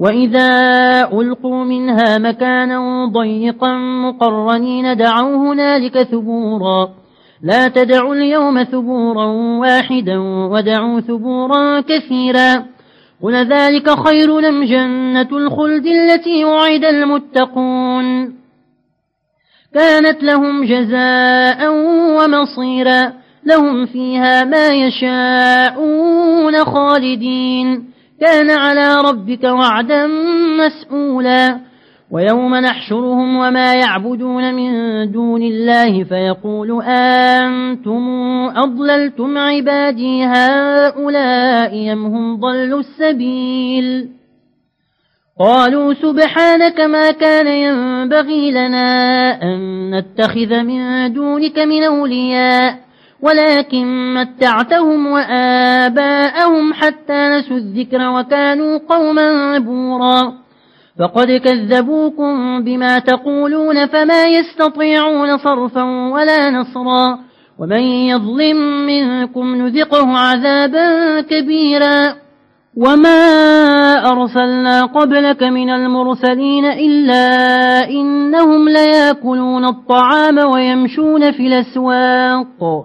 وإذا ألقوا منها مكانا ضيقا مقرنين دعوا هنالك ثبورا لا تدعوا اليوم ثبورا واحدا ودعوا ثبورا كثيرا قل ذلك خير لم جنة الخلد التي وعد المتقون كانت لهم جزاء ومصيرا لهم فيها ما يشاءون خالدين كان على ربك وعدا مسئولا ويوم نحشرهم وما يعبدون من دون الله فيقول أنتم أضللتم عبادي هؤلاء يمهم ضلوا السبيل؟ قالوا سبحانك ما كان ينبغي لنا أن نتخذ من دونك من أولياء. ولكن متعتهم وآباءهم حتى نسوا الذكر وكانوا قوما بورا. فقد كذبوكم بما تقولون فما يستطيعون صرفا ولا نصرا. ومن يظلم منكم نذقه عذابا كبيرا. وما أرسلنا قبلك من المرسلين إلا إنهم ليأكلون الطعام ويمشون في الأسواق.